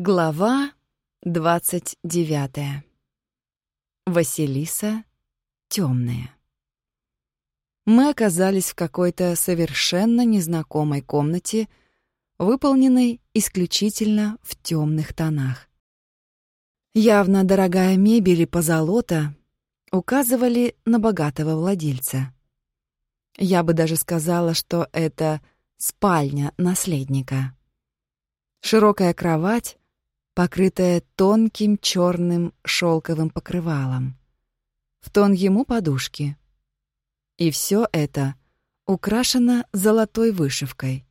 Глава двадцать девятая. Василиса темная. Мы оказались в какой-то совершенно незнакомой комнате, выполненной исключительно в темных тонах. Явно дорогая мебель и позолота указывали на богатого владельца. Я бы даже сказала, что это спальня наследника. Широкая кровать, покрытая тонким черным шелковым покрывалом. В тон ему подушки. И все это украшено золотой вышивкой.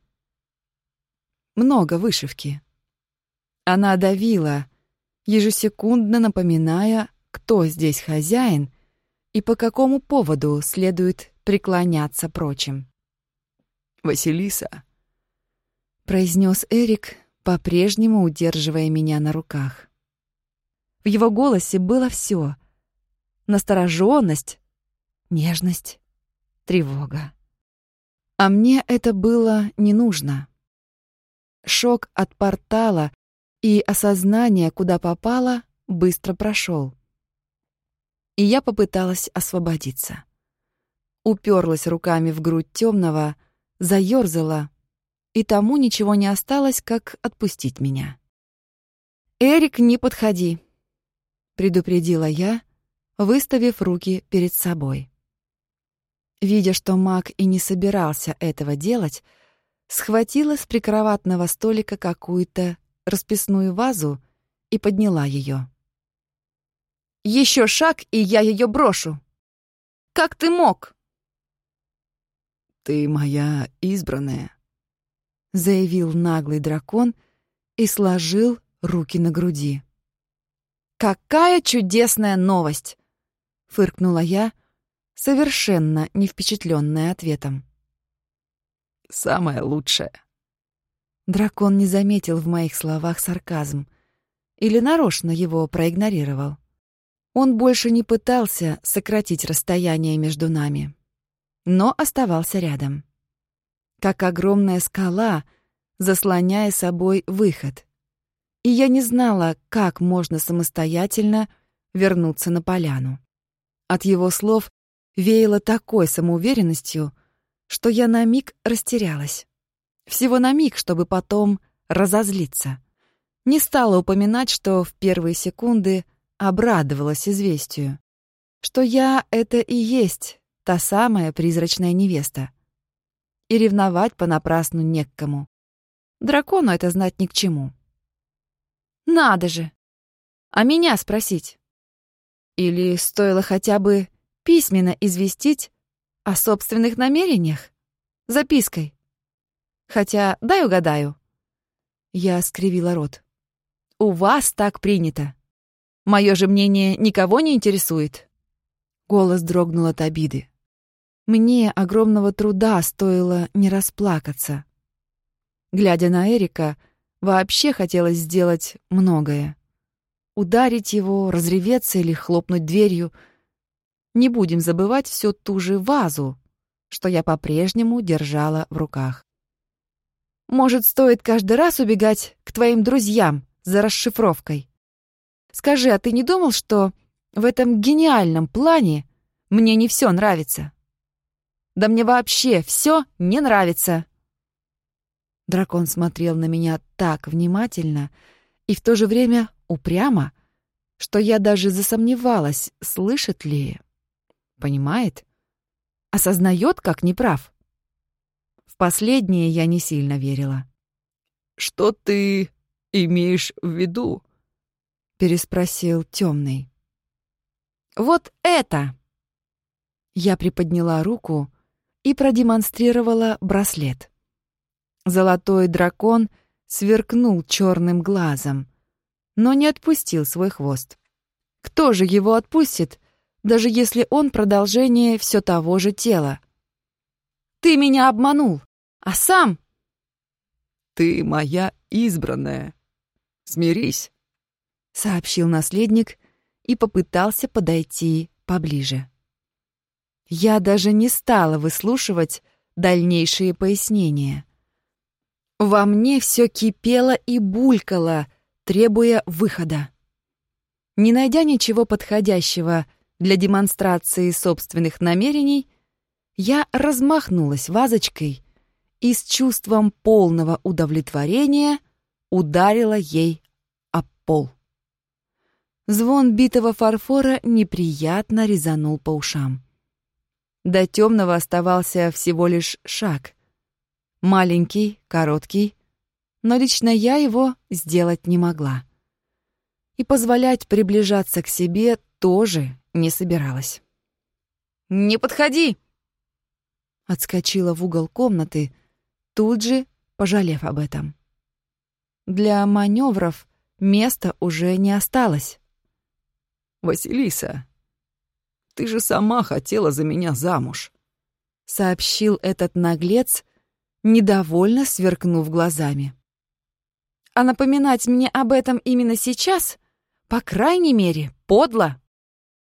Много вышивки. Она давила, ежесекундно напоминая, кто здесь хозяин и по какому поводу следует преклоняться прочим. «Василиса», — произнес Эрик, по-прежнему удерживая меня на руках. В его голосе было все: настороженность, нежность, тревога. А мне это было не нужно. Шок от портала и осознание, куда попала, быстро прошел. И я попыталась освободиться. Уперлась руками в грудь темного, заерзала, и тому ничего не осталось, как отпустить меня. «Эрик, не подходи», — предупредила я, выставив руки перед собой. Видя, что маг и не собирался этого делать, схватила с прикроватного столика какую-то расписную вазу и подняла ее. Еще шаг, и я ее брошу. Как ты мог? Ты моя избранная, заявил наглый дракон и сложил руки на груди. «Какая чудесная новость!» — фыркнула я, совершенно не впечатленная ответом. «Самое лучшее». Дракон не заметил в моих словах сарказм или нарочно его проигнорировал. Он больше не пытался сократить расстояние между нами, но оставался рядом как огромная скала, заслоняя собой выход. И я не знала, как можно самостоятельно вернуться на поляну. От его слов веяло такой самоуверенностью, что я на миг растерялась. Всего на миг, чтобы потом разозлиться. Не стала упоминать, что в первые секунды обрадовалась известию, что я — это и есть та самая призрачная невеста и ревновать понапрасну не к кому. Дракону это знать ни к чему. Надо же! А меня спросить? Или стоило хотя бы письменно известить о собственных намерениях? Запиской. Хотя, дай угадаю. Я скривила рот. У вас так принято. Мое же мнение никого не интересует. Голос дрогнул от обиды. Мне огромного труда стоило не расплакаться. Глядя на Эрика, вообще хотелось сделать многое. Ударить его, разреветься или хлопнуть дверью. Не будем забывать всю ту же вазу, что я по-прежнему держала в руках. Может, стоит каждый раз убегать к твоим друзьям за расшифровкой? Скажи, а ты не думал, что в этом гениальном плане мне не все нравится?» Да мне вообще все не нравится!» Дракон смотрел на меня так внимательно и в то же время упрямо, что я даже засомневалась, слышит ли, понимает, осознает, как неправ. В последнее я не сильно верила. «Что ты имеешь в виду?» — переспросил темный. «Вот это!» Я приподняла руку, и продемонстрировала браслет. Золотой дракон сверкнул черным глазом, но не отпустил свой хвост. Кто же его отпустит, даже если он продолжение все того же тела? «Ты меня обманул, а сам...» «Ты моя избранная. Смирись», — сообщил наследник и попытался подойти поближе. Я даже не стала выслушивать дальнейшие пояснения. Во мне все кипело и булькало, требуя выхода. Не найдя ничего подходящего для демонстрации собственных намерений, я размахнулась вазочкой и с чувством полного удовлетворения ударила ей об пол. Звон битого фарфора неприятно резанул по ушам. До темного оставался всего лишь шаг. Маленький, короткий, но лично я его сделать не могла. И позволять приближаться к себе тоже не собиралась. «Не подходи!» Отскочила в угол комнаты, тут же пожалев об этом. Для маневров места уже не осталось. «Василиса, ты же сама хотела за меня замуж», — сообщил этот наглец, недовольно сверкнув глазами. «А напоминать мне об этом именно сейчас, по крайней мере, подло.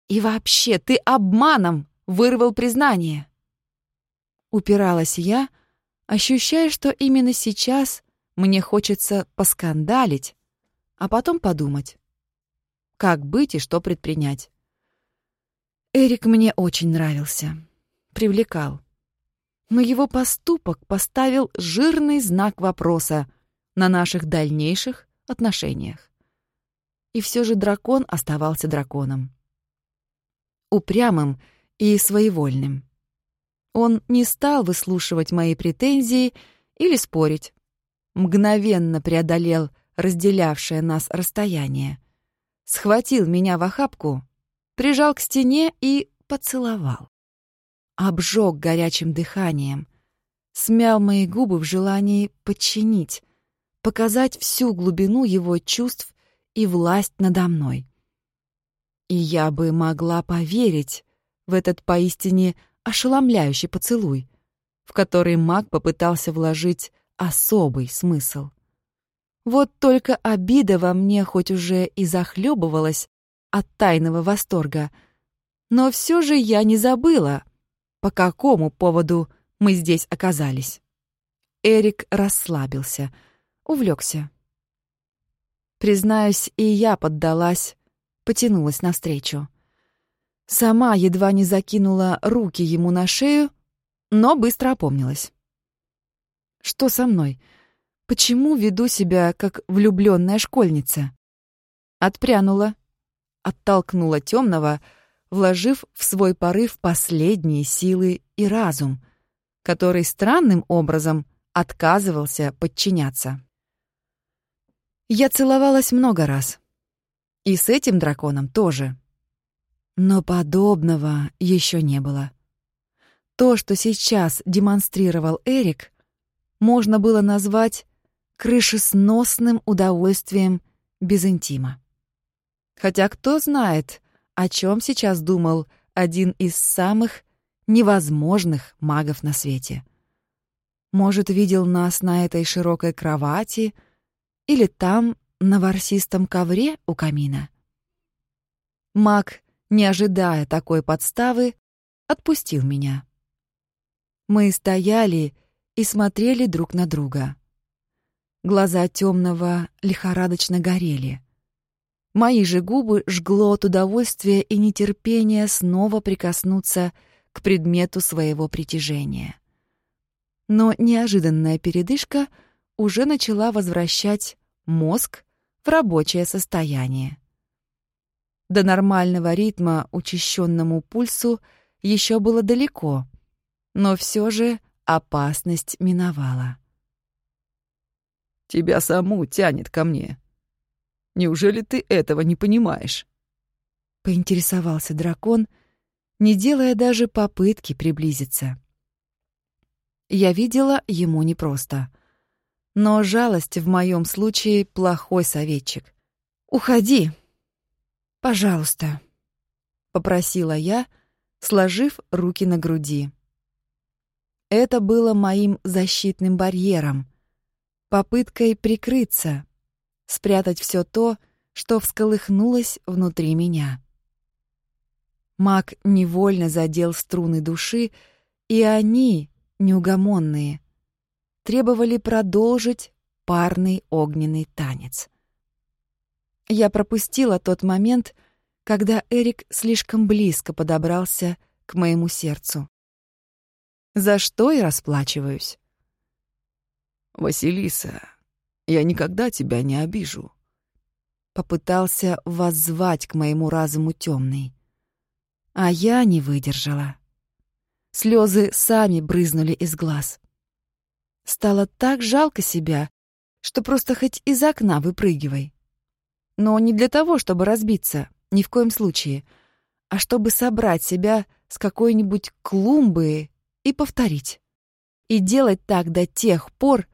И вообще, ты обманом вырвал признание». Упиралась я, ощущая, что именно сейчас мне хочется поскандалить, а потом подумать как быть и что предпринять. Эрик мне очень нравился, привлекал. Но его поступок поставил жирный знак вопроса на наших дальнейших отношениях. И все же дракон оставался драконом. Упрямым и своевольным. Он не стал выслушивать мои претензии или спорить. Мгновенно преодолел разделявшее нас расстояние — схватил меня в охапку, прижал к стене и поцеловал. Обжег горячим дыханием, смял мои губы в желании подчинить, показать всю глубину его чувств и власть надо мной. И я бы могла поверить в этот поистине ошеломляющий поцелуй, в который маг попытался вложить особый смысл. Вот только обида во мне хоть уже и захлебывалась от тайного восторга, но все же я не забыла, по какому поводу мы здесь оказались. Эрик расслабился, увлекся. Признаюсь, и я поддалась, потянулась навстречу. Сама едва не закинула руки ему на шею, но быстро опомнилась. «Что со мной?» Почему веду себя как влюбленная школьница? Отпрянула, оттолкнула темного, вложив в свой порыв последние силы и разум, который странным образом отказывался подчиняться. Я целовалась много раз. И с этим драконом тоже. Но подобного еще не было. То, что сейчас демонстрировал Эрик, можно было назвать крышесносным удовольствием без интима. Хотя кто знает, о чем сейчас думал один из самых невозможных магов на свете. Может, видел нас на этой широкой кровати или там, на ворсистом ковре у камина. Маг, не ожидая такой подставы, отпустил меня. Мы стояли и смотрели друг на друга. Глаза темного лихорадочно горели. Мои же губы жгло от удовольствия и нетерпения снова прикоснуться к предмету своего притяжения. Но неожиданная передышка уже начала возвращать мозг в рабочее состояние. До нормального ритма учащенному пульсу еще было далеко, но все же опасность миновала. Тебя саму тянет ко мне. Неужели ты этого не понимаешь?» Поинтересовался дракон, не делая даже попытки приблизиться. Я видела ему непросто. Но жалость в моем случае плохой советчик. «Уходи, пожалуйста», — попросила я, сложив руки на груди. Это было моим защитным барьером, попыткой прикрыться, спрятать все то, что всколыхнулось внутри меня. Маг невольно задел струны души, и они, неугомонные, требовали продолжить парный огненный танец. Я пропустила тот момент, когда Эрик слишком близко подобрался к моему сердцу. За что и расплачиваюсь. «Василиса, я никогда тебя не обижу», — попытался воззвать к моему разуму темный. А я не выдержала. Слезы сами брызнули из глаз. Стало так жалко себя, что просто хоть из окна выпрыгивай. Но не для того, чтобы разбиться, ни в коем случае, а чтобы собрать себя с какой-нибудь клумбы и повторить. И делать так до тех пор,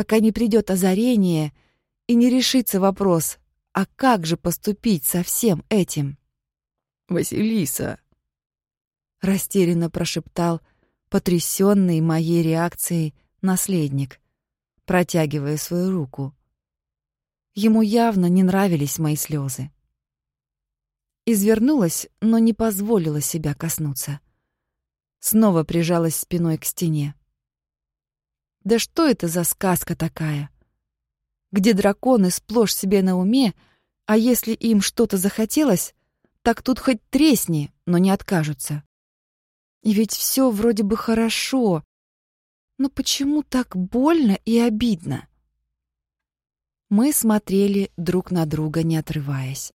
пока не придет озарение и не решится вопрос, а как же поступить со всем этим? «Василиса!» — растерянно прошептал потрясенный моей реакцией наследник, протягивая свою руку. Ему явно не нравились мои слезы. Извернулась, но не позволила себя коснуться. Снова прижалась спиной к стене. Да что это за сказка такая? Где драконы сплошь себе на уме, а если им что-то захотелось, так тут хоть тресни, но не откажутся. И ведь все вроде бы хорошо, но почему так больно и обидно? Мы смотрели друг на друга, не отрываясь.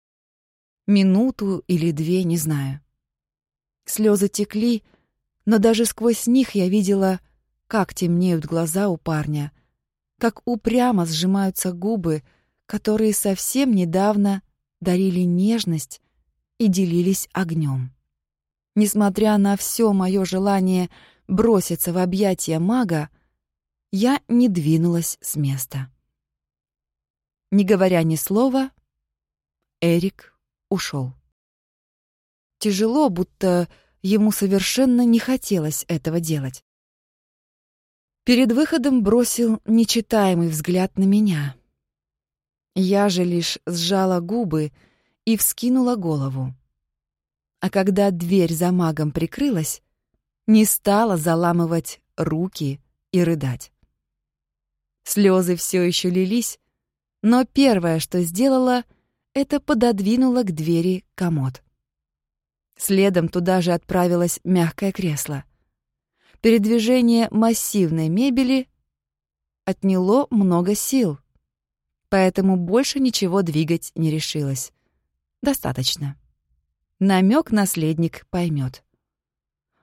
Минуту или две, не знаю. Слезы текли, но даже сквозь них я видела, как темнеют глаза у парня, как упрямо сжимаются губы, которые совсем недавно дарили нежность и делились огнем. Несмотря на все мое желание броситься в объятия мага, я не двинулась с места. Не говоря ни слова, Эрик ушел. Тяжело, будто ему совершенно не хотелось этого делать. Перед выходом бросил нечитаемый взгляд на меня. Я же лишь сжала губы и вскинула голову. А когда дверь за магом прикрылась, не стала заламывать руки и рыдать. Слезы все еще лились, но первое, что сделала, это пододвинула к двери комод. Следом туда же отправилось мягкое кресло. Передвижение массивной мебели отняло много сил, поэтому больше ничего двигать не решилась. Достаточно. Намек наследник поймет.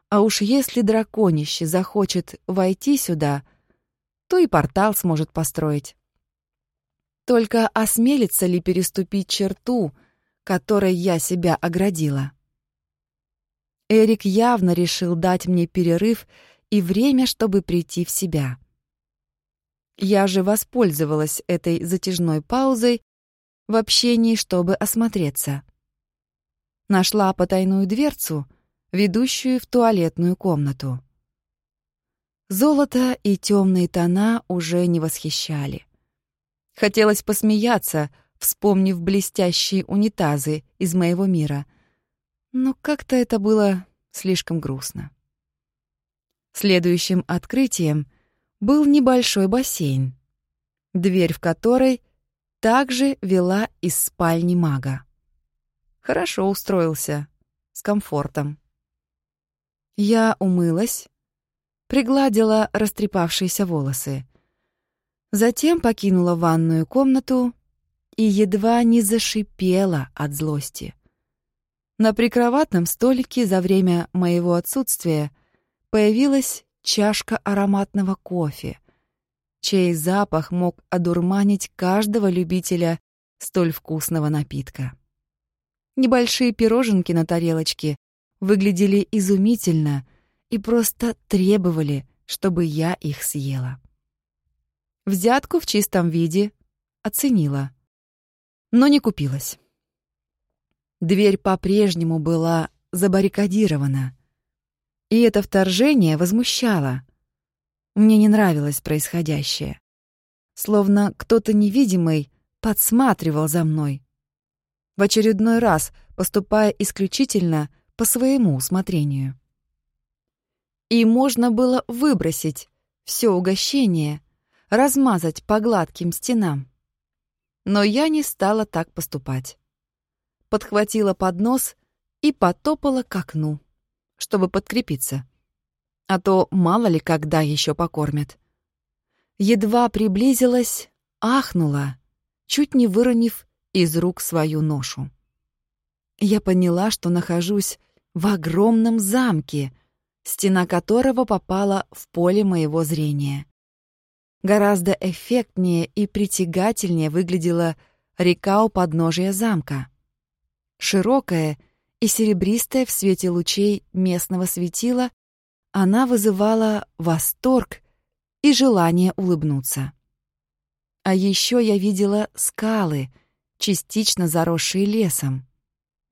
А уж если драконище захочет войти сюда, то и портал сможет построить. Только осмелится ли переступить черту, которой я себя оградила? Эрик явно решил дать мне перерыв и время, чтобы прийти в себя. Я же воспользовалась этой затяжной паузой в общении, чтобы осмотреться. Нашла потайную дверцу — ведущую в туалетную комнату. Золото и темные тона уже не восхищали. Хотелось посмеяться, вспомнив блестящие унитазы из моего мира, но как-то это было слишком грустно. Следующим открытием был небольшой бассейн, дверь в которой также вела из спальни мага. Хорошо устроился, с комфортом. Я умылась, пригладила растрепавшиеся волосы. Затем покинула ванную комнату и едва не зашипела от злости. На прикроватном столике за время моего отсутствия появилась чашка ароматного кофе, чей запах мог одурманить каждого любителя столь вкусного напитка. Небольшие пироженки на тарелочке выглядели изумительно и просто требовали, чтобы я их съела. Взятку в чистом виде оценила, но не купилась. Дверь по-прежнему была забаррикадирована, и это вторжение возмущало. Мне не нравилось происходящее. Словно кто-то невидимый подсматривал за мной. В очередной раз поступая исключительно по своему усмотрению. И можно было выбросить все угощение, размазать по гладким стенам. Но я не стала так поступать. Подхватила поднос и потопала к окну, чтобы подкрепиться. А то мало ли когда еще покормят. Едва приблизилась, ахнула, чуть не выронив из рук свою ношу. Я поняла, что нахожусь в огромном замке, стена которого попала в поле моего зрения. Гораздо эффектнее и притягательнее выглядела река у подножия замка. Широкая и серебристая в свете лучей местного светила, она вызывала восторг и желание улыбнуться. А еще я видела скалы, частично заросшие лесом,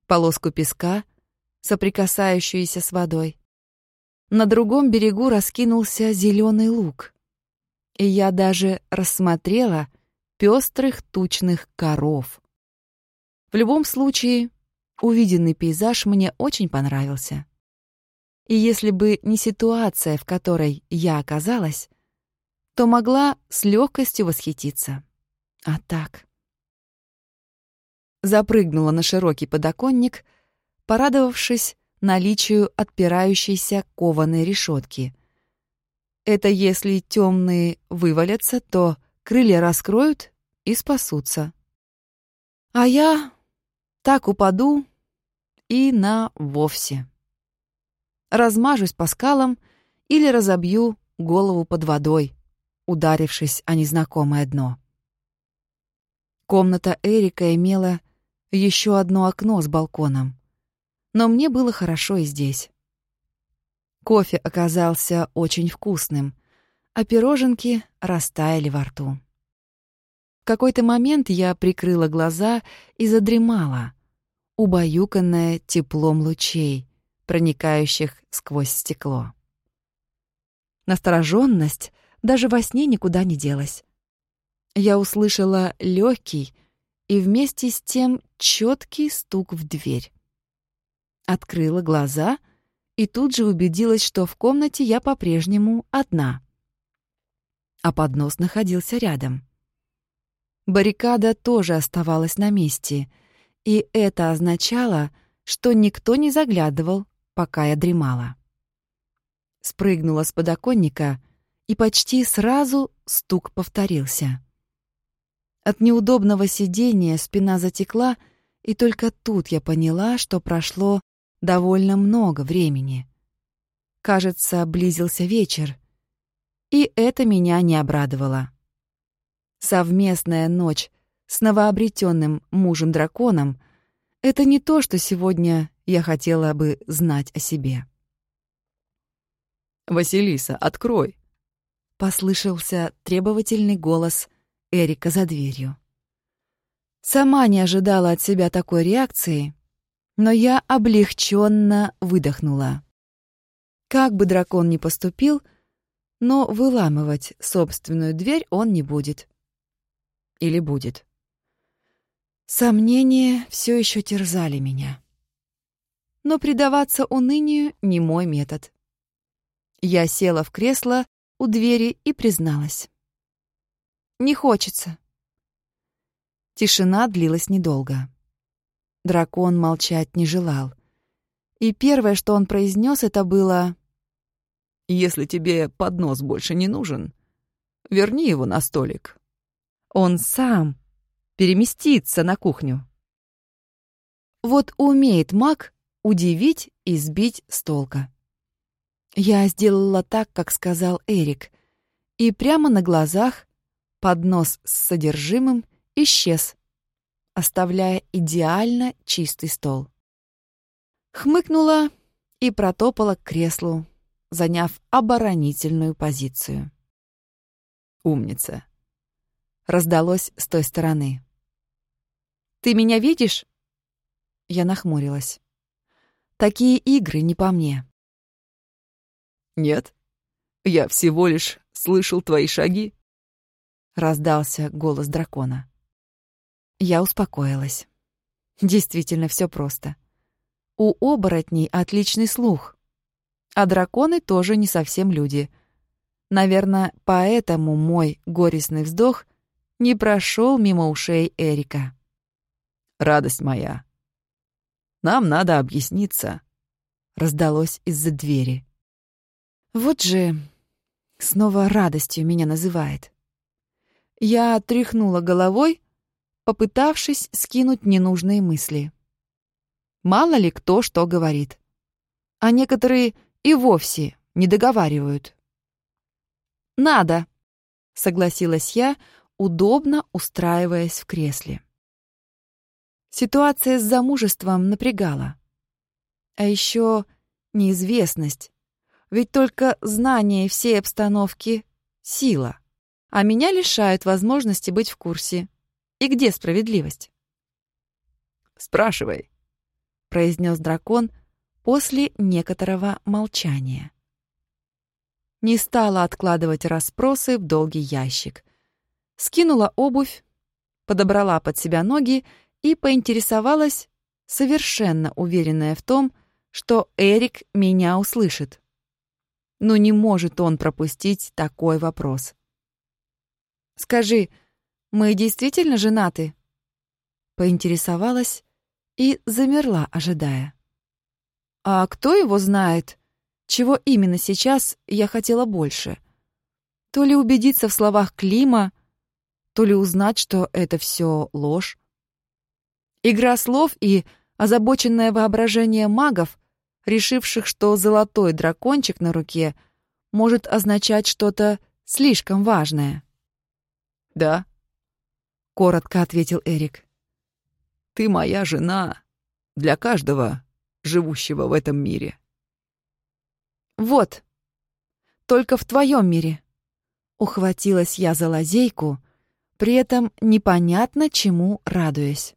полоску песка, соприкасающуюся с водой. На другом берегу раскинулся зеленый луг, и я даже рассмотрела пестрых тучных коров. В любом случае, увиденный пейзаж мне очень понравился. И если бы не ситуация, в которой я оказалась, то могла с легкостью восхититься. А так... Запрыгнула на широкий подоконник, порадовавшись наличию отпирающейся кованой решетки. Это если темные вывалятся, то крылья раскроют и спасутся. А я так упаду и на вовсе. Размажусь по скалам или разобью голову под водой, ударившись о незнакомое дно. Комната Эрика имела еще одно окно с балконом, но мне было хорошо и здесь. Кофе оказался очень вкусным, а пироженки растаяли во рту. В какой-то момент я прикрыла глаза и задремала, убаюканная теплом лучей, проникающих сквозь стекло. Настороженность даже во сне никуда не делась. Я услышала легкий и вместе с тем четкий стук в дверь. Открыла глаза и тут же убедилась, что в комнате я по-прежнему одна. А поднос находился рядом. Баррикада тоже оставалась на месте, и это означало, что никто не заглядывал, пока я дремала. Спрыгнула с подоконника — и почти сразу стук повторился. От неудобного сидения спина затекла, и только тут я поняла, что прошло довольно много времени. Кажется, близился вечер, и это меня не обрадовало. Совместная ночь с новообретенным мужем-драконом — это не то, что сегодня я хотела бы знать о себе. «Василиса, открой!» Послышался требовательный голос Эрика за дверью. Сама не ожидала от себя такой реакции, но я облегченно выдохнула. Как бы дракон ни поступил, но выламывать собственную дверь он не будет. Или будет. Сомнения все еще терзали меня. Но предаваться унынию не мой метод. Я села в кресло у двери и призналась. «Не хочется». Тишина длилась недолго. Дракон молчать не желал. И первое, что он произнес, это было... «Если тебе поднос больше не нужен, верни его на столик». Он сам переместится на кухню. Вот умеет маг удивить и сбить с толка. Я сделала так, как сказал Эрик, и прямо на глазах поднос с содержимым исчез, оставляя идеально чистый стол. Хмыкнула и протопала к креслу, заняв оборонительную позицию. «Умница!» — раздалось с той стороны. «Ты меня видишь?» Я нахмурилась. «Такие игры не по мне». «Нет, я всего лишь слышал твои шаги», — раздался голос дракона. Я успокоилась. Действительно, все просто. У оборотней отличный слух, а драконы тоже не совсем люди. Наверное, поэтому мой горестный вздох не прошел мимо ушей Эрика. «Радость моя, нам надо объясниться», — раздалось из-за двери. Вот же снова радостью меня называет. Я тряхнула головой, попытавшись скинуть ненужные мысли. Мало ли кто что говорит. А некоторые и вовсе не договаривают. «Надо», — согласилась я, удобно устраиваясь в кресле. Ситуация с замужеством напрягала. А еще неизвестность. Ведь только знание всей обстановки — сила. А меня лишают возможности быть в курсе. И где справедливость? «Спрашивай», — произнес дракон после некоторого молчания. Не стала откладывать расспросы в долгий ящик. Скинула обувь, подобрала под себя ноги и поинтересовалась, совершенно уверенная в том, что Эрик меня услышит. Но не может он пропустить такой вопрос. «Скажи, мы действительно женаты?» Поинтересовалась и замерла, ожидая. «А кто его знает, чего именно сейчас я хотела больше? То ли убедиться в словах Клима, то ли узнать, что это все ложь. Игра слов и озабоченное воображение магов, решивших, что золотой дракончик на руке может означать что-то слишком важное. «Да», — коротко ответил Эрик. «Ты моя жена для каждого, живущего в этом мире». «Вот, только в твоем мире», — ухватилась я за лазейку, при этом непонятно чему радуясь.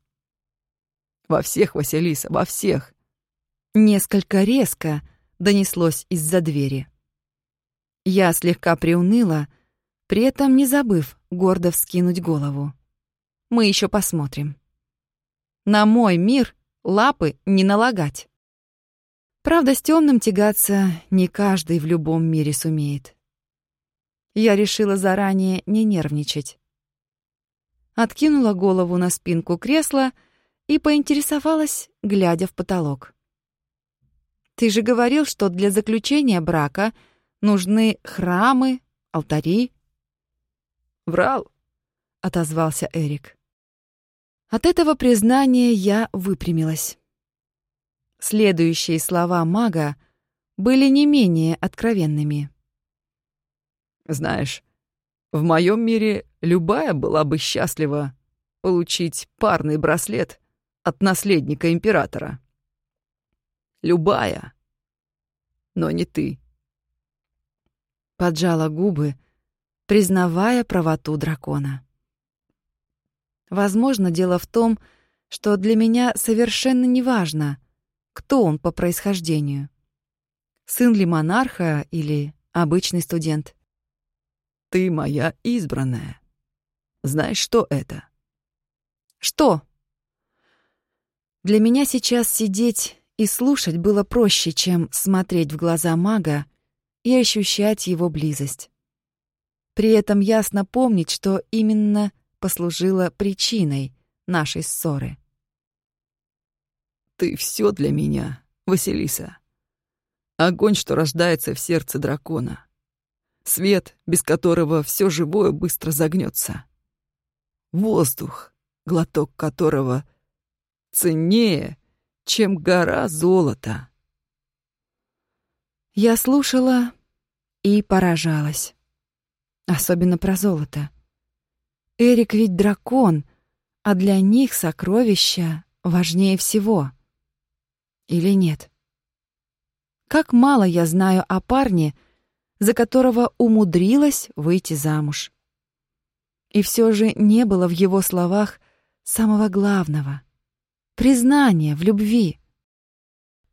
Во всех, Василиса, во всех. Несколько резко донеслось из-за двери. Я слегка приуныла, при этом не забыв гордо вскинуть голову. Мы еще посмотрим. На мой мир лапы не налагать. Правда, с темным тягаться не каждый в любом мире сумеет. Я решила заранее не нервничать. Откинула голову на спинку кресла — и поинтересовалась, глядя в потолок. «Ты же говорил, что для заключения брака нужны храмы, алтари». «Врал», — отозвался Эрик. От этого признания я выпрямилась. Следующие слова мага были не менее откровенными. «Знаешь, в моем мире любая была бы счастлива получить парный браслет от наследника императора. Любая, но не ты. Поджала губы, признавая правоту дракона. Возможно, дело в том, что для меня совершенно неважно, кто он по происхождению. Сын ли монарха или обычный студент. Ты моя избранная. Знаешь, что это? Что? Для меня сейчас сидеть и слушать было проще, чем смотреть в глаза мага и ощущать его близость. При этом ясно помнить, что именно послужило причиной нашей ссоры. «Ты все для меня, Василиса. Огонь, что рождается в сердце дракона. Свет, без которого все живое быстро загнется. Воздух, глоток которого — ценнее, чем гора золота. Я слушала и поражалась. Особенно про золото. Эрик ведь дракон, а для них сокровища важнее всего. Или нет? Как мало я знаю о парне, за которого умудрилась выйти замуж. И все же не было в его словах самого главного — признание в любви.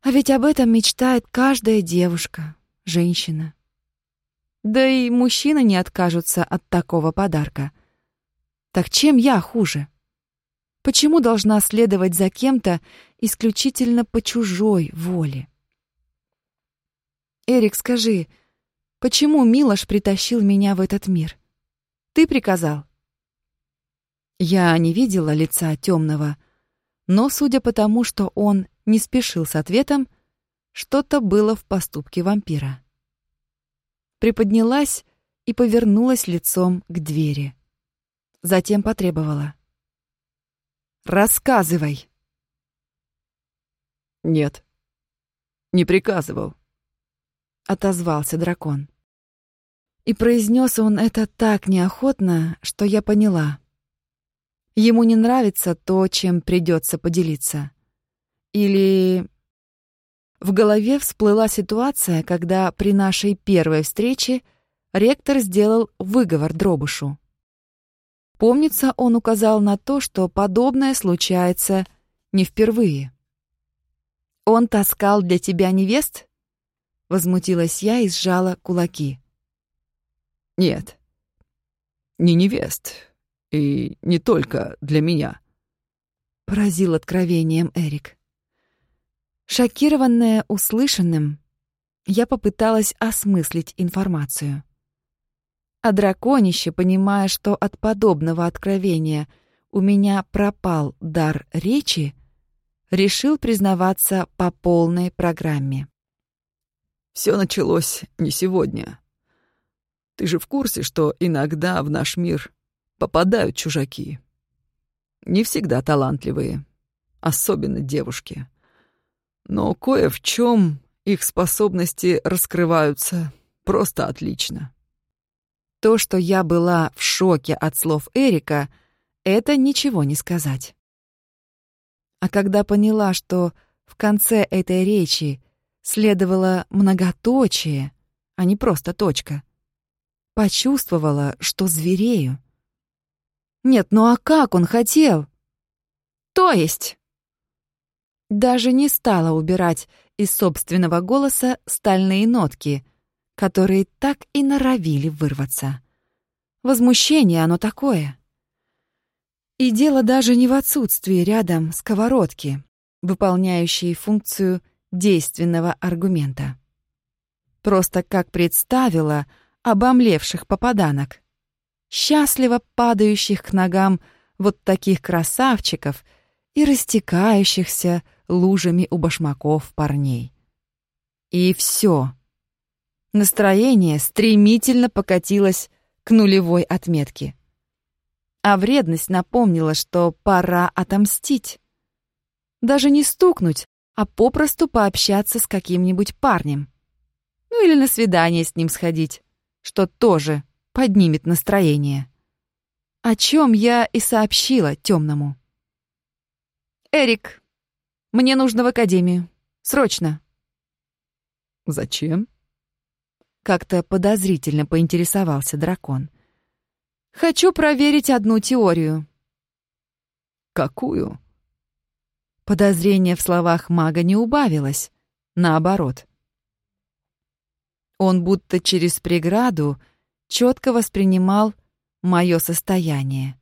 А ведь об этом мечтает каждая девушка, женщина. Да и мужчины не откажутся от такого подарка. Так чем я хуже? Почему должна следовать за кем-то исключительно по чужой воле? Эрик, скажи, почему Милош притащил меня в этот мир? Ты приказал? Я не видела лица темного, но, судя по тому, что он не спешил с ответом, что-то было в поступке вампира. Приподнялась и повернулась лицом к двери. Затем потребовала. «Рассказывай!» «Нет, не приказывал», — отозвался дракон. И произнес он это так неохотно, что я поняла. Ему не нравится то, чем придется поделиться. Или... В голове всплыла ситуация, когда при нашей первой встрече ректор сделал выговор Дробышу. Помнится, он указал на то, что подобное случается не впервые. «Он таскал для тебя невест?» Возмутилась я и сжала кулаки. Нет. Не невест. И не только для меня. Поразил откровением Эрик. Шокированная услышанным, я попыталась осмыслить информацию. А драконище, понимая, что от подобного откровения у меня пропал дар речи, решил признаваться по полной программе. Все началось не сегодня. Ты же в курсе, что иногда в наш мир попадают чужаки. Не всегда талантливые, особенно девушки. Но кое в чем их способности раскрываются просто отлично. То, что я была в шоке от слов Эрика, это ничего не сказать. А когда поняла, что в конце этой речи следовало многоточие, а не просто точка, Почувствовала, что зверею. Нет, ну а как он хотел? То есть? Даже не стала убирать из собственного голоса стальные нотки, которые так и норовили вырваться. Возмущение оно такое. И дело даже не в отсутствии рядом сковородки, выполняющей функцию действенного аргумента. Просто как представила — обомлевших попаданок, счастливо падающих к ногам вот таких красавчиков и растекающихся лужами у башмаков парней. И все. Настроение стремительно покатилось к нулевой отметке. А вредность напомнила, что пора отомстить. Даже не стукнуть, а попросту пообщаться с каким-нибудь парнем. Ну или на свидание с ним сходить что тоже поднимет настроение. О чем я и сообщила темному. «Эрик, мне нужно в академию. Срочно!» «Зачем?» Как-то подозрительно поинтересовался дракон. «Хочу проверить одну теорию». «Какую?» Подозрение в словах мага не убавилось. Наоборот. Он будто через преграду четко воспринимал мое состояние.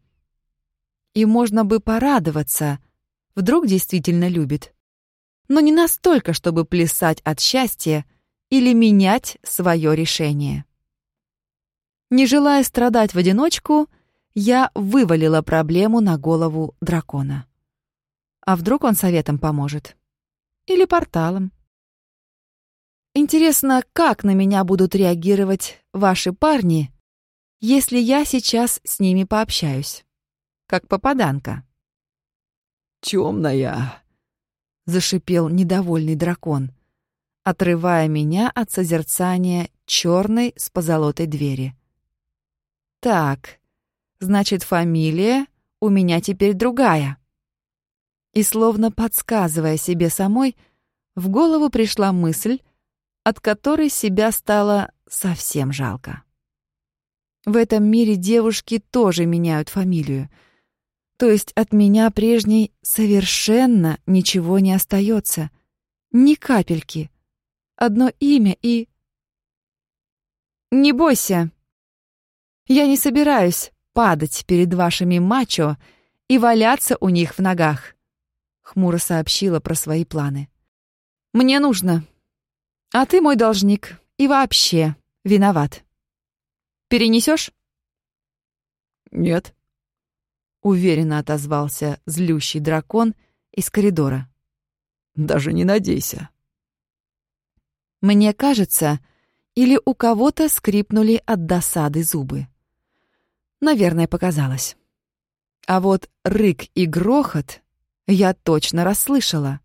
И можно бы порадоваться, вдруг действительно любит. Но не настолько, чтобы плясать от счастья или менять свое решение. Не желая страдать в одиночку, я вывалила проблему на голову дракона. А вдруг он советом поможет? Или порталом? Интересно, как на меня будут реагировать ваши парни, если я сейчас с ними пообщаюсь? Как попаданка. «Темная!» — зашипел недовольный дракон, отрывая меня от созерцания черной с позолотой двери. «Так, значит, фамилия у меня теперь другая». И словно подсказывая себе самой, в голову пришла мысль, от которой себя стало совсем жалко. В этом мире девушки тоже меняют фамилию. То есть от меня прежней совершенно ничего не остается, Ни капельки. Одно имя и... Не бойся. Я не собираюсь падать перед вашими мачо и валяться у них в ногах. Хмуро сообщила про свои планы. Мне нужно а ты мой должник и вообще виноват. Перенесешь? Нет. уверенно отозвался злющий дракон из коридора. Даже не надейся. Мне кажется, или у кого-то скрипнули от досады зубы. Наверное, показалось. А вот рык и грохот я точно расслышала.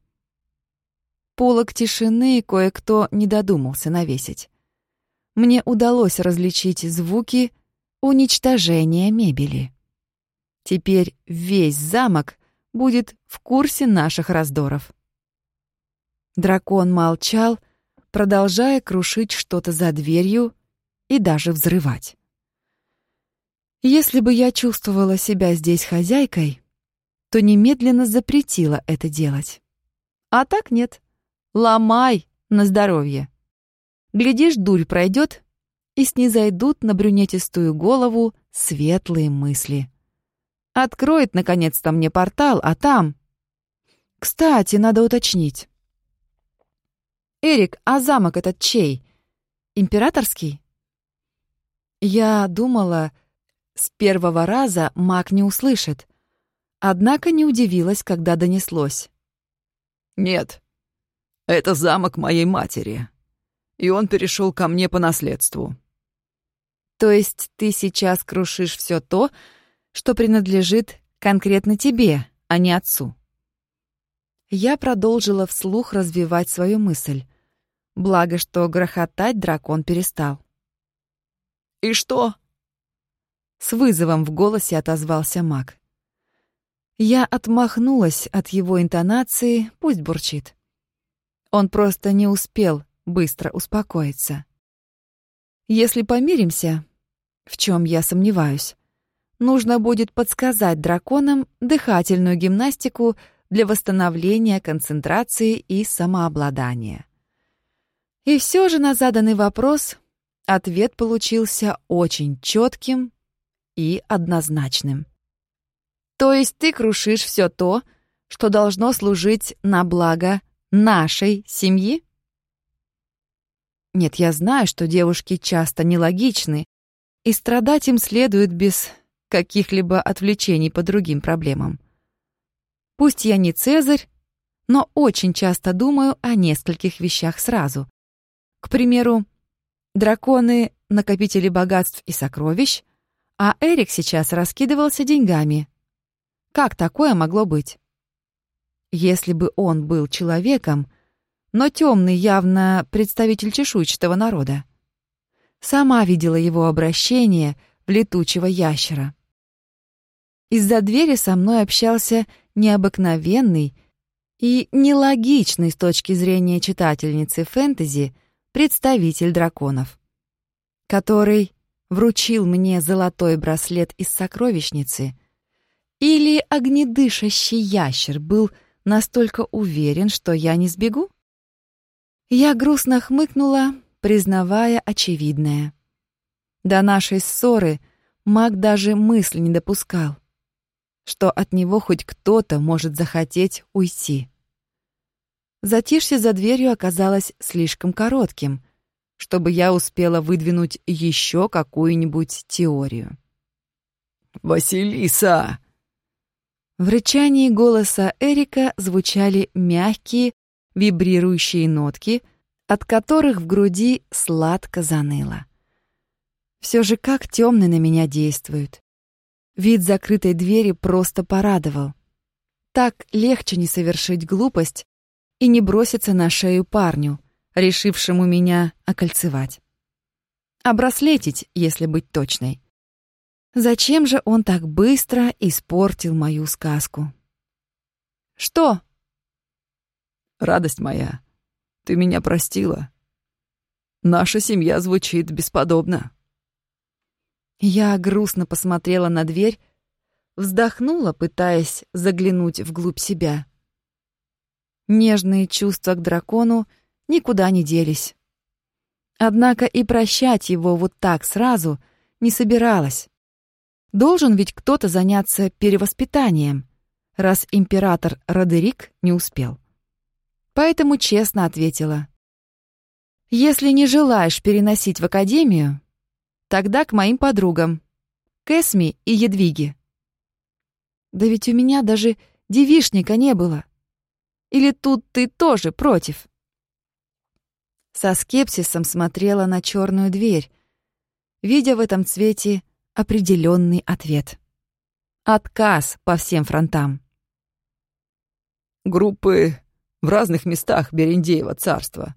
Полок тишины кое-кто не додумался навесить. Мне удалось различить звуки уничтожения мебели. Теперь весь замок будет в курсе наших раздоров. Дракон молчал, продолжая крушить что-то за дверью и даже взрывать. Если бы я чувствовала себя здесь хозяйкой, то немедленно запретила это делать. А так нет. Ломай на здоровье. Глядишь, дурь пройдет, и снизойдут на брюнетистую голову светлые мысли. Откроет, наконец-то, мне портал, а там... Кстати, надо уточнить. «Эрик, а замок этот чей? Императорский?» Я думала, с первого раза маг не услышит. Однако не удивилась, когда донеслось. «Нет, это замок моей матери, и он перешел ко мне по наследству». «То есть ты сейчас крушишь все то, что принадлежит конкретно тебе, а не отцу?» Я продолжила вслух развивать свою мысль. Благо, что грохотать дракон перестал. «И что?» С вызовом в голосе отозвался маг. Я отмахнулась от его интонации, пусть бурчит. Он просто не успел быстро успокоиться. Если помиримся, в чем я сомневаюсь, нужно будет подсказать драконам дыхательную гимнастику для восстановления концентрации и самообладания. И все же на заданный вопрос ответ получился очень четким и однозначным. То есть ты крушишь все то, что должно служить на благо нашей семьи? Нет, я знаю, что девушки часто нелогичны, и страдать им следует без каких-либо отвлечений по другим проблемам. Пусть я не Цезарь, но очень часто думаю о нескольких вещах сразу. К примеру, драконы — накопители богатств и сокровищ, а Эрик сейчас раскидывался деньгами. Как такое могло быть? Если бы он был человеком, но темный явно представитель чешуйчатого народа. Сама видела его обращение в летучего ящера. Из-за двери со мной общался необыкновенный и нелогичный с точки зрения читательницы фэнтези представитель драконов, который вручил мне золотой браслет из сокровищницы, или огнедышащий ящер был настолько уверен, что я не сбегу? Я грустно хмыкнула, признавая очевидное. До нашей ссоры маг даже мысли не допускал, что от него хоть кто-то может захотеть уйти. Затишье за дверью оказалось слишком коротким, чтобы я успела выдвинуть еще какую-нибудь теорию. «Василиса!» В рычании голоса Эрика звучали мягкие, вибрирующие нотки, от которых в груди сладко заныло. Все же как темный на меня действует. Вид закрытой двери просто порадовал. Так легче не совершить глупость и не броситься на шею парню — решившему меня окольцевать. Обраслетить, если быть точной. Зачем же он так быстро испортил мою сказку? «Что?» «Радость моя, ты меня простила. Наша семья звучит бесподобно». Я грустно посмотрела на дверь, вздохнула, пытаясь заглянуть вглубь себя. Нежные чувства к дракону — никуда не делись. Однако и прощать его вот так сразу не собиралась. Должен ведь кто-то заняться перевоспитанием, раз император Родерик не успел. Поэтому честно ответила. «Если не желаешь переносить в академию, тогда к моим подругам, к Эсми и Едвиге». Да ведь у меня даже девишника не было. Или тут ты тоже против?» Со скепсисом смотрела на черную дверь, видя в этом цвете определенный ответ. Отказ по всем фронтам. «Группы в разных местах Берендеева царства.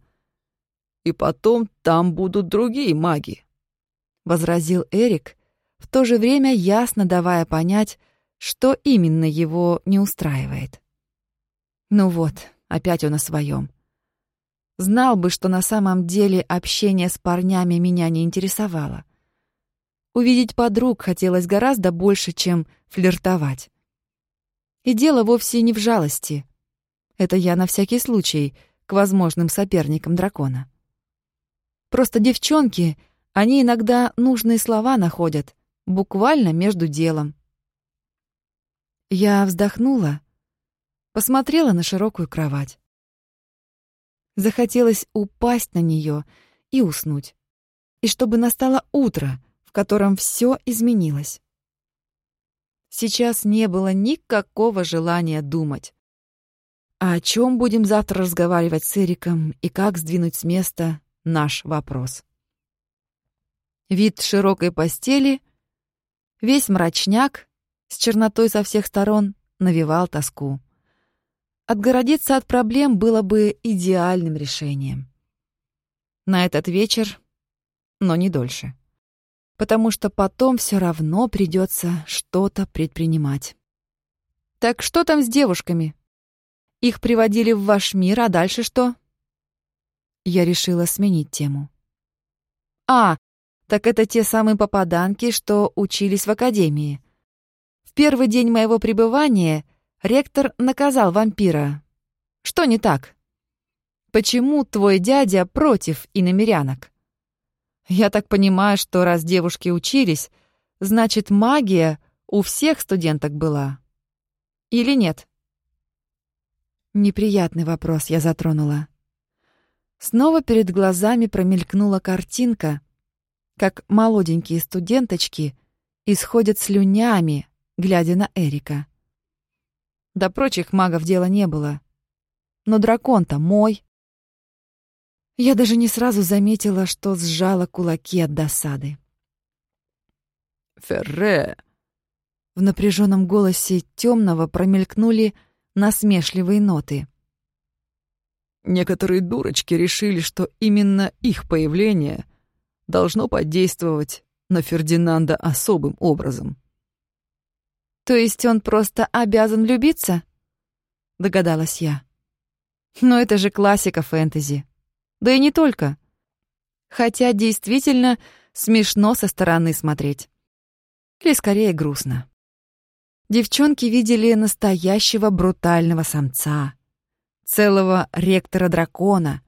И потом там будут другие маги», — возразил Эрик, в то же время ясно давая понять, что именно его не устраивает. Ну вот, опять он о своем. Знал бы, что на самом деле общение с парнями меня не интересовало. Увидеть подруг хотелось гораздо больше, чем флиртовать. И дело вовсе не в жалости. Это я на всякий случай к возможным соперникам дракона. Просто девчонки, они иногда нужные слова находят, буквально между делом. Я вздохнула, посмотрела на широкую кровать. Захотелось упасть на нее и уснуть. И чтобы настало утро — в котором все изменилось. Сейчас не было никакого желания думать. А о чем будем завтра разговаривать с Эриком и как сдвинуть с места наш вопрос? Вид широкой постели, весь мрачняк, с чернотой со всех сторон, навевал тоску. Отгородиться от проблем было бы идеальным решением. На этот вечер, но не дольше потому что потом все равно придется что-то предпринимать. Так что там с девушками? Их приводили в ваш мир, а дальше что? Я решила сменить тему. А, так это те самые попаданки, что учились в академии. В первый день моего пребывания ректор наказал вампира. Что не так? Почему твой дядя против иномерянок? Я так понимаю, что раз девушки учились, значит, магия у всех студенток была. Или нет? Неприятный вопрос я затронула. Снова перед глазами промелькнула картинка, как молоденькие студенточки исходят слюнями, глядя на Эрика. До прочих магов дела не было. Но дракон-то мой. Я даже не сразу заметила, что сжала кулаки от досады. «Ферре!» В напряженном голосе темного промелькнули насмешливые ноты. Некоторые дурочки решили, что именно их появление должно подействовать на Фердинанда особым образом. «То есть он просто обязан влюбиться?» — догадалась я. «Но это же классика фэнтези. Да и не только. Хотя действительно смешно со стороны смотреть. Или скорее грустно. Девчонки видели настоящего брутального самца, целого ректора-дракона,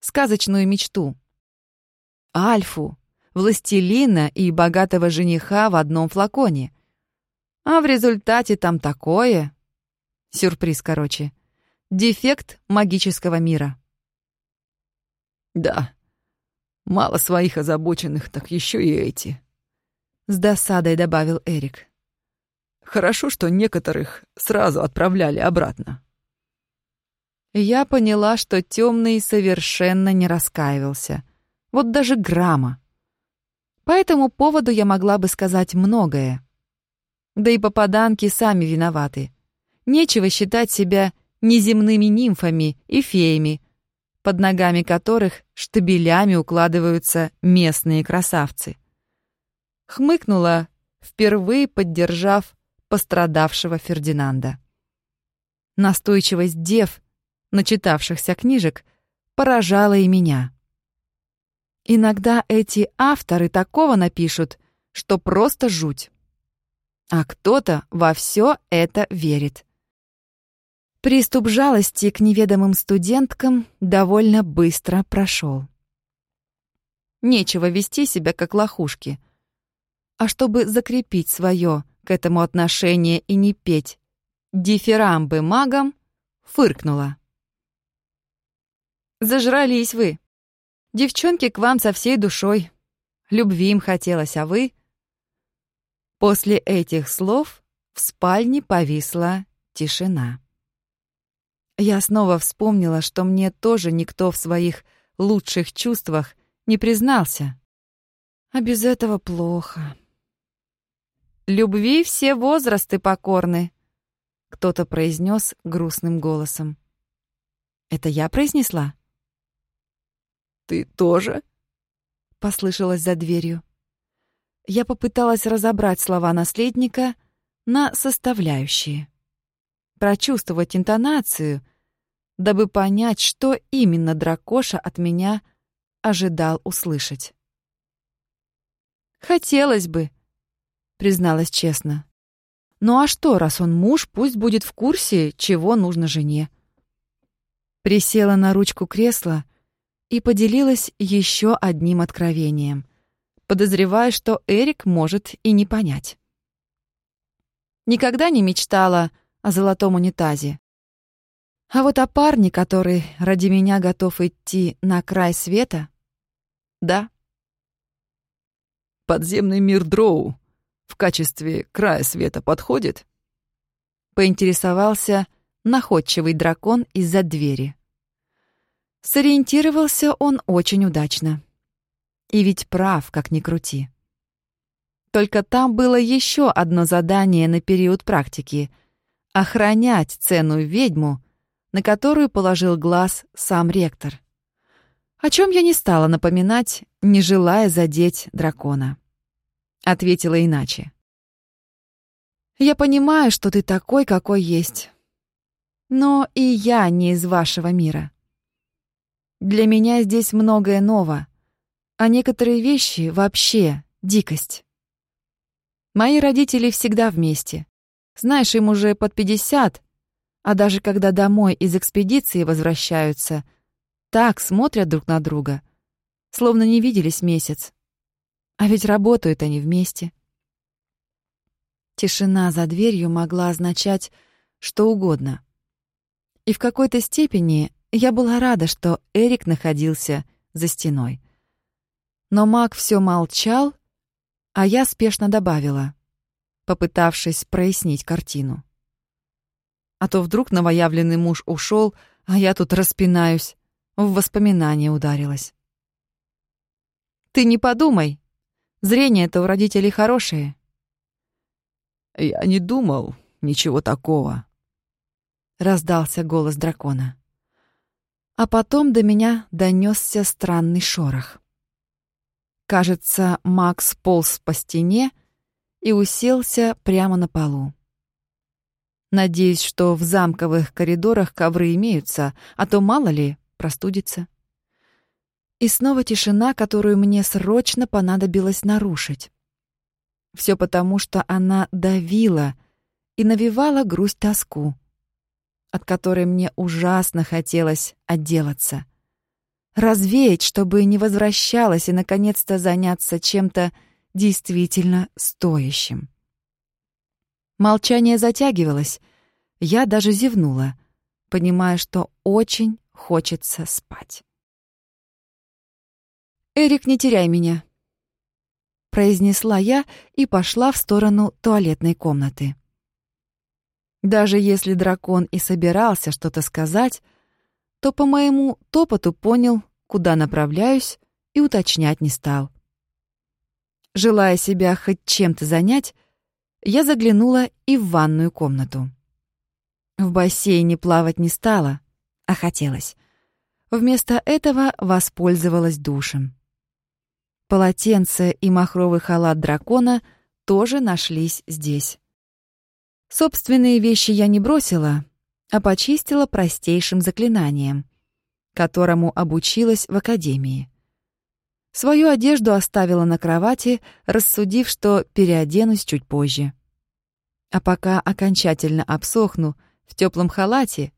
сказочную мечту. Альфу, властелина и богатого жениха в одном флаконе. А в результате там такое... Сюрприз, короче. Дефект магического мира. Да. Мало своих озабоченных, так еще и эти. С досадой добавил Эрик. Хорошо, что некоторых сразу отправляли обратно. Я поняла, что темный совершенно не раскаивался. Вот даже грамма. По этому поводу я могла бы сказать многое. Да и попаданки сами виноваты. Нечего считать себя неземными нимфами и феями, под ногами которых штабелями укладываются местные красавцы. Хмыкнула, впервые поддержав пострадавшего Фердинанда. Настойчивость дев, начитавшихся книжек, поражала и меня. Иногда эти авторы такого напишут, что просто жуть. А кто-то во все это верит. Приступ жалости к неведомым студенткам довольно быстро прошел. Нечего вести себя как лохушки. А чтобы закрепить свое к этому отношение и не петь дифирамбы магам, фыркнула. «Зажрались вы. Девчонки к вам со всей душой. Любви им хотелось, а вы...» После этих слов в спальне повисла тишина. Я снова вспомнила, что мне тоже никто в своих лучших чувствах не признался. А без этого плохо. «Любви все возрасты покорны», — кто-то произнес грустным голосом. «Это я произнесла?» «Ты тоже?» — послышалось за дверью. Я попыталась разобрать слова наследника на составляющие. Прочувствовать интонацию, дабы понять, что именно дракоша от меня ожидал услышать. «Хотелось бы», — призналась честно. «Ну а что, раз он муж, пусть будет в курсе, чего нужно жене». Присела на ручку кресла и поделилась еще одним откровением — подозревая, что Эрик может и не понять. Никогда не мечтала о золотом унитазе. А вот о парне, который ради меня готов идти на край света, да. Подземный мир Дроу в качестве края света подходит? Поинтересовался находчивый дракон из-за двери. Сориентировался он очень удачно. И ведь прав, как ни крути. Только там было еще одно задание на период практики — охранять ценную ведьму, на которую положил глаз сам ректор. О чем я не стала напоминать, не желая задеть дракона. Ответила иначе. «Я понимаю, что ты такой, какой есть. Но и я не из вашего мира. Для меня здесь многое ново, а некоторые вещи вообще дикость. Мои родители всегда вместе. Знаешь, им уже под пятьдесят, а даже когда домой из экспедиции возвращаются, так смотрят друг на друга, словно не виделись месяц. А ведь работают они вместе. Тишина за дверью могла означать что угодно. И в какой-то степени я была рада, что Эрик находился за стеной. Но маг все молчал, а я спешно добавила, попытавшись прояснить картину. А то вдруг новоявленный муж ушел, а я тут распинаюсь, в воспоминания ударилась. «Ты не подумай, зрение-то у родителей хорошее». «Я не думал ничего такого», — раздался голос дракона. А потом до меня донесся странный шорох. Кажется, Макс полз по стене и уселся прямо на полу. Надеюсь, что в замковых коридорах ковры имеются, а то, мало ли, простудится. И снова тишина, которую мне срочно понадобилось нарушить. Все потому, что она давила и навевала грусть-тоску, от которой мне ужасно хотелось отделаться — развеять, чтобы не возвращалась и, наконец-то, заняться чем-то действительно стоящим. Молчание затягивалось. Я даже зевнула, понимая, что очень хочется спать. «Эрик, не теряй меня», — произнесла я и пошла в сторону туалетной комнаты. Даже если дракон и собирался что-то сказать, то по моему топоту понял, куда направляюсь, и уточнять не стал. Желая себя хоть чем-то занять, я заглянула и в ванную комнату. В бассейне плавать не стала, а хотелось. Вместо этого воспользовалась душем. Полотенце и махровый халат дракона тоже нашлись здесь. Собственные вещи я не бросила, а почистила простейшим заклинанием, которому обучилась в академии. Свою одежду оставила на кровати, рассудив, что переоденусь чуть позже. А пока окончательно обсохну в теплом халате,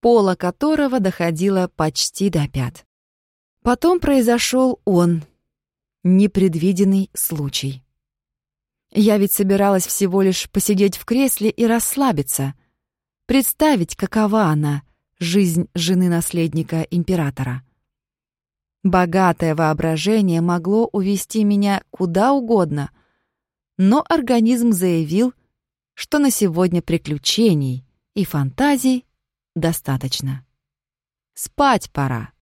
пола которого доходило почти до пят. Потом произошел он, непредвиденный случай. Я ведь собиралась всего лишь посидеть в кресле и расслабиться, представить, какова она, жизнь жены наследника императора. Богатое воображение могло увести меня куда угодно, но организм заявил что на сегодня приключений и фантазий достаточно. Спать пора.